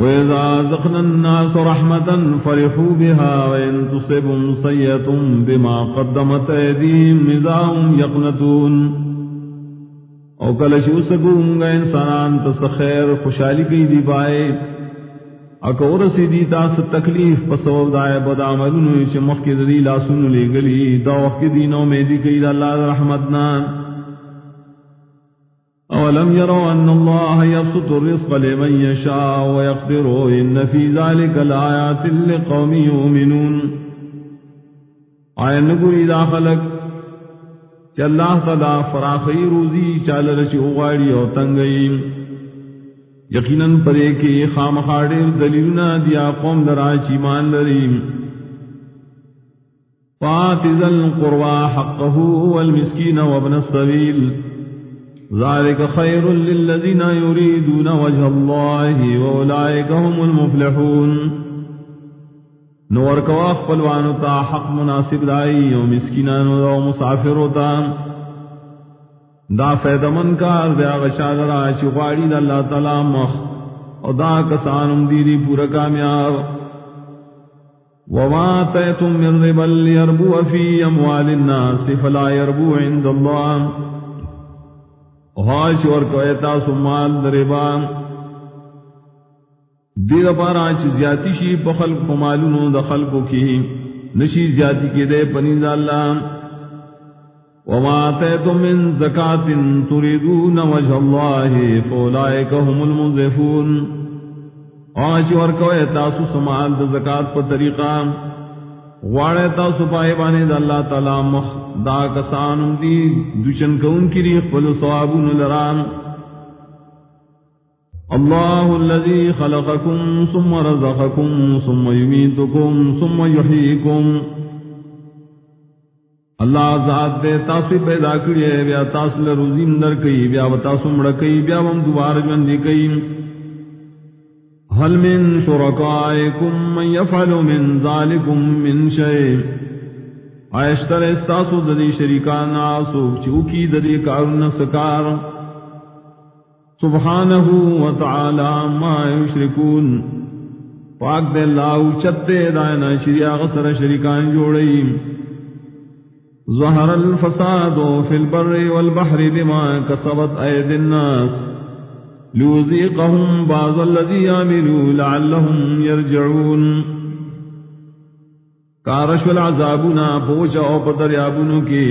وإذا زقنا الناس رحمة فرحوا بها وإن تصبهم سيئة بما قدمت أيديهم إذا هم يقنطون او کل شو سگوں گا انسانان تس خیر خوشحالی کی دی پائے اکو رسی دی تاس تکلیف پسو دائے بد عملون چ مخ کی دی لاسون لے گلی دا وقت دینوں میں دی کئی دا اللہ رحمتنا أولم يروا أن الله يبسط الرزق لمن يشاء ويقدر إن في ذلك الآيات لقوم يؤمنون. آئین نگوری دا خلق، چا اللہ تعالی فراخی روزی چال رچی اغاڑی او تنگئی. یقیناً پرے کے خام خاڑر دلیلنا دیا قوم درا چیمان لریم. فاتذ القروا حقه والمسكين وابن السبيل ذلك خير للذين يريدون وجه الله وأولئك هم المفلحون. نور کواخ پلوانو تا حق مناسب دائی و مسکنانو دا مسافرو تا. دا فیدمن کار دیا غشاد را چغاڑی دا اللہ تعالی مخ او دا کسانم دیری پورا کامیاب. وما تیتم من ربل یربو فی اموال الناس فلا یربو عند اللہ. غاش اور کویتا سمال دربان دیر پارا چ زیاتی شی بخل کمالونو دخل کو کی. نشی زیاتی کے دے پنیز اللہ. وما آتیتم من زکاة تریدون وجه اللہ فولائک هم المنزفون آج اور کویتا سمال زکاة پر طریقہ. غواړی تاسو پای باندې د الله تعالی مخ دا کسان دی دشن کون کری خپل ثوابون لرام الله الذي خلقكم ثم رزقكم ثم يميتكم ثم يحييكم. اللہ ذات دے، تاسو پیدا کړی بیا تاسو له روزي اندر کوي بیا تاسو مړ کوي بیا هم دوباره ژوند کوي هل من شركائكم من يفعل من ذلكم من شيء عاشتر استاسو ددی شریکان آسو چوکی ددی کارن سکار. سبحانه وتعالى ما يشركون پاک دے اللہ اچتے دائنا شریع غصر شریکان جوڑئی. ظہر الفساد في البر والبحر بما كسبت ايدي الناس. ليذيقهم بعض الذي عملوا لعلهم يرجعون کارش والعذابنا پوچا او پدریابونو کی۔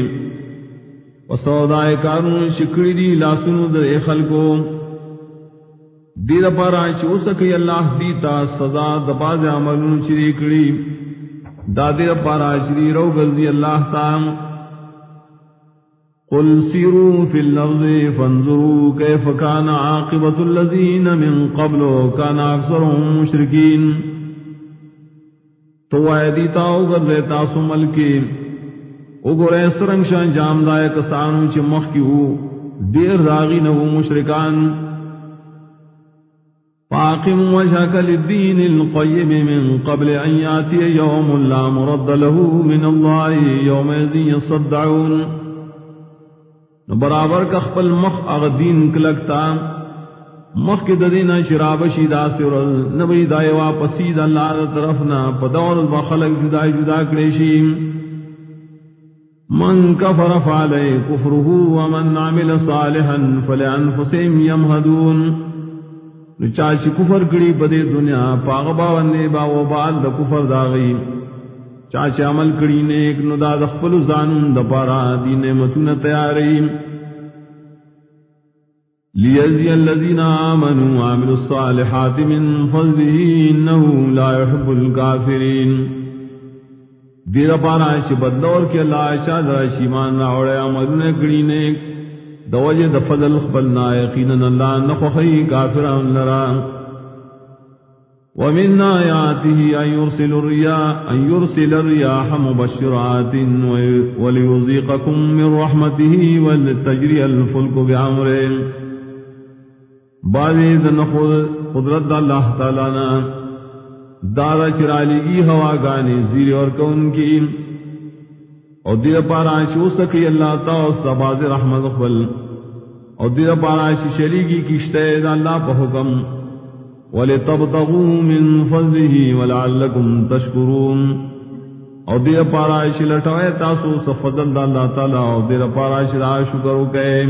وسودائے کارون شکری دی لاسونو در خلقو دیر پارا چو سکی اللہ دیتا سزا دباز عملون چری کری۔ دا دیر پارا چری رو گرزی اللہ تام قل سیروا في الأرض فانظروا كيف كان عاقبة الذين من قبل كان أكثرهم مشركين تو ایدی تاو گرزے تاسو ملکی۔ اگرے سرنگ شان جام دائے کسانو چی مخی ہو۔ دیر راغی نو مشرکان۔ فاقم وجهك للدين القيم من قبل أن يأتي يوم لا مرد له من الله يوم يزي يصدعون۔ نو برابر کا خپل مخ اغ دین کلکتا۔ مخ کی ددینا شراب شیدا سرل نبی دای واپسی د الله طرف نا پدور بخلق جدا جدا کړي من کفر فعلی کفره ومن عمل صالحا فلانفسهم يمهدون نو کفر کړي په دنیا، پاغ باندې با و بال د کفر داغي چاچ عمل کری نیک، نو دا دخپل زانون دا پارا، دی نعمتون تیاری لیزی اللذین آمنوا وعملوا الصالحات من فضله انہو لا يحب الكافرین دیر پارا چی بدلور کے اللہ شاد راشی مان راوڑے عملون کری نیک۔ دوجہ دفضل خبلنا یقینا اللہ نخوخی کافران لران ومن آياته أن يرسل الرياح, أن يرسل الرياح مبشرات وليذيقكم من رحمته ولتجري الفلك بعمره بعد إذن قدرت اللہ تعالیٰ نا دارا چرالی کی ہوا گانے زیر اور کون کی اور دیر پارا چو سکی اللہ تعالی سباز رحمت قبل اور دیر پارا شلی کی کشتے دا اللہ پہ حکم ولتبتغوا من فضله ولعلكم تشكرون او دیر پارائش لٹوئے تاسو سفضل دا اللہ تعالی او دیر پارائش دا شکرو کئے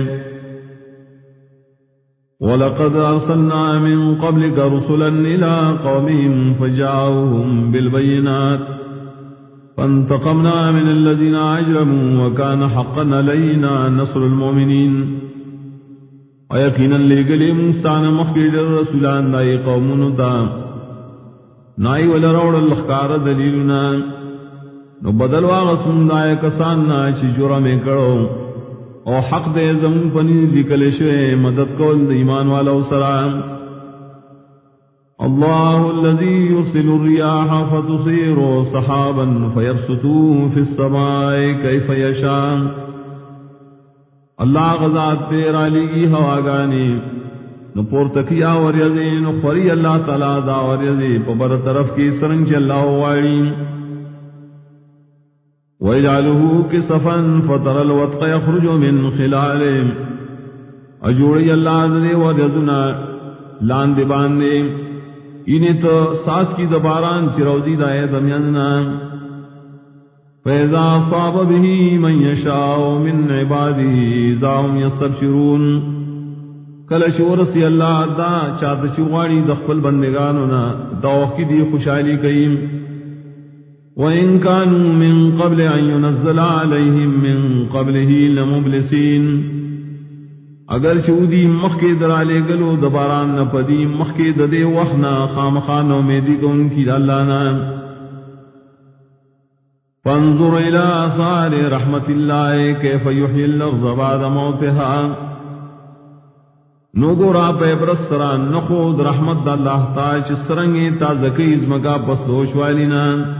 ولقد ارسلنا من قبلك رسلا الى قومهم فجاءوهم بالبينات فانتقمنا من الذين اجرموا وكان حقا علينا نصر المؤمنين ويقينا لقلي موسى مخرج الرسولان داي قومون دا نائی ولروڑ الخکار دلیلنا نو بدل واغسون دائے کسان نا چی جرم کرو او حق دے زم پنی لکل شوے مدد کول دے ایمان والا سلام اللہ الذي يرسل الرياح فتصير صحابا فيرسطوه في السماء كيف يشاء اللہ غزات تیرا لگی ہوا گانی. نو پورتکیا وریزی، نو خوری اللہ تعالی دا وریزی پبر طرف کی سرنگ چی اللہ ويجعله كسفا فتر الوطق يخرج من خلاله اجوڑی اللہ دے ورزنا لان دے باندے۔ انہیں تو ساس کی دباران چروزی دائے دمیاننا۔ فیضا صاب به من یشاء من عباده داهم یستبشرون کل شورسی اللہ دا چاہت چوغاڑی دخل بندگانونا۔ دوخی دی خوشحالی کئیم۔ وإن كانوا من قبل أن ينزل عليهم من قبله لمبلسين اگر چودی مخی درالے گلو دباران نپدی مخی ددے وحنا خام میں دی ان کی دلانا فانظر الى آثار رحمت اللہ کیف یحیی الارض بعد موتها نو گورا پہ برسران نخود رحمت اللہ تاچ سرنگی تا زکی ازمگا پسوش والینا۔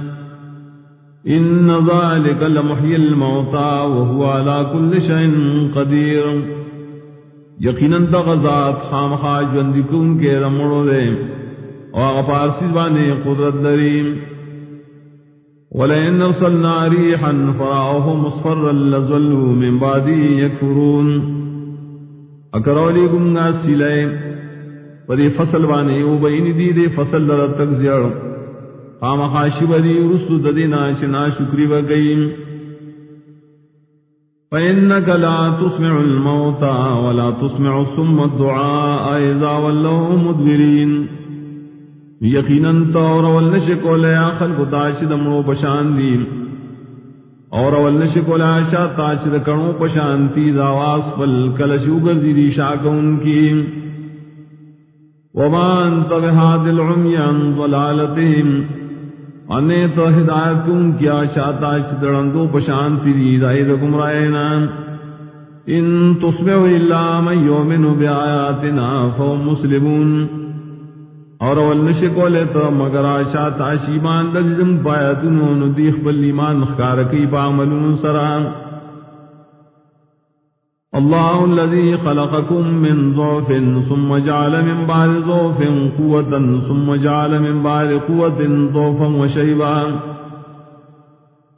ان ذلك لمحيي الموتى وهو على كل شيء قدير. یقینا تغزات خام خاج بندکون کے رمڑو دے. اور پارسی بانے قدرت دریم. ولئن ارسلنا ريحا فرعوه مصفرا لظلوا من بعده يكفرون. اکرولی گنگا سلائے پدی فصل بانے، او بین دی دے فصل در تک زیارو خام خاشی بدی رسو ددینا چنا شکری بگئی فإنك لا تسمع الموتى ولا تسمع الصم الدعاء إذا ولوا مدبرين. یقینا تو رول نشکو لیا خلق تاشد مرو پشان دی اور اول نشکو لیا شا تاشد کرو پشان تی داواز فل کلشو گرزی دی شاکون کی وما انت بهاد العمي عن ضلالتهم. انے تو ہدایت کم کیا چاہتا چترندو پشان فری دائی گمرائنا ان تسمعوا الا من يؤمن بآياتنا فهم مسلمون۔ اور ولنش کو لے تو مگر آشات عشیمان لجزم پایتنو ندیخ بالایمان مخکارکی پاملون سران۔ الله الذي خلقكم من ضعف ثم جعل من بعد ضعف قوة ثم جعل من بعد قوة ضعفا وشيبا.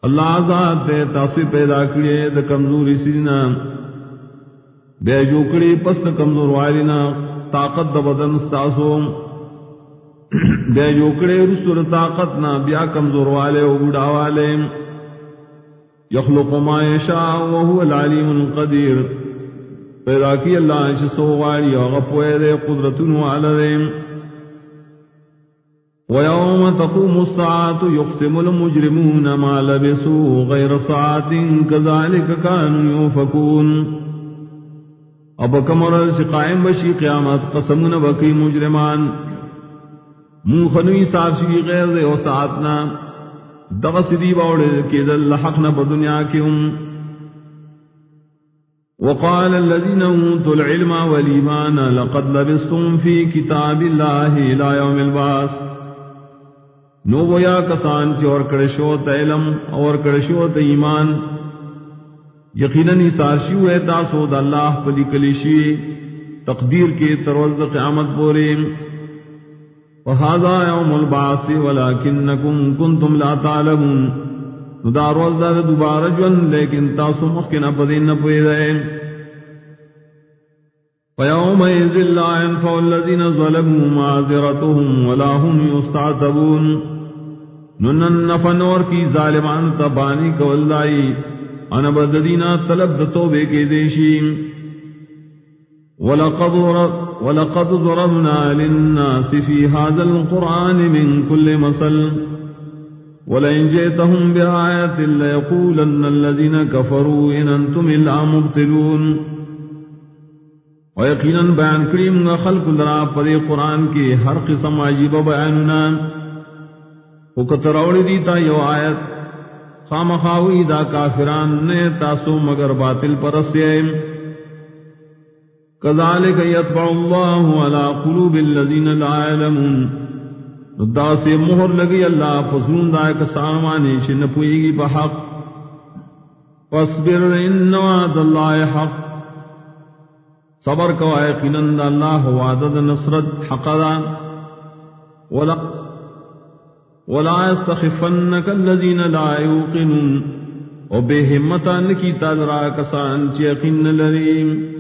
اللہ ذات دے تاثر پیدا کریے دا کمزوری سینا. بے جوکڑی پس کمزور والینا. طاقت دا بدن ستاسو. بے جوکڑے رسول طاقت نا بیا کمزور والے و بڑا والے. یخلق ما یشاء وهو العلیم القدیر. پیدا کی اللہ انش سوغاری اور غپوے دے قدرتن وعلدیم ويوم تقوم الساعة يقسم المجرمون ما لبسوا غير ساعة كذلك كانوا يوفكون اب کمر سے قائم بشی قیامت قسم بکی مجرمان۔ من خنوی ساتھی غیر دے و ساتنا دغس دی باوڑے کہ دل حق نہ دنیا کیوں۔ وقال الذين اوتوا العلم والايمان لقد لبستم في كتاب الله الى يوم البعث. نو ویا کسان چ اور کڑشو علم اور کڑشو ایمان. یقیناً سارشی ہوئے تاسو د اللہ پلی کلیشی تقدیر کے تروز قیامت بورے وهذا يوم البعث، ولكنكم كنتم لا تعلمون. ندار وزداد دوبارہ جن لیکن تاسو مخکن اپدین نپوئی دائیں فيومئذ لا ينفع الذين ظلموا معذرتهم ولا هم يستعتبون. ننن فنور کی ظالمان تبانی کولدائی انا بددینا طلب دتوبے کے دیشی. ولقد ولقد ضربنا للناس في هذا القرآن من كل مثل. ولئن جئتهم بآية ليقولن الذين كفروا إن أنتم إلا مبتلون و یقیناً بیان کریم گا خلق لرا پدے قرآن کے ہر قسم عجیب بیاننا او کتروڑی دیتا یو آیت. خام خاوی دا کافران نے تاسو مگر باطل پرسیم کذالک یتبع اللہ علا قلوب اللذین لا علمون دا سے مہر لگی، اللہ فضلون دا ایک سامانی شن پوئی گی پا حق۔ فاصبر، ان وعد اللہ حق۔ صبر کو یقیناً اللہ وعدد نصرت حقدا ولا ولا يستخفنك الذين لا يوقنون وبهمتان کی تدرا کسان چیقین لریم۔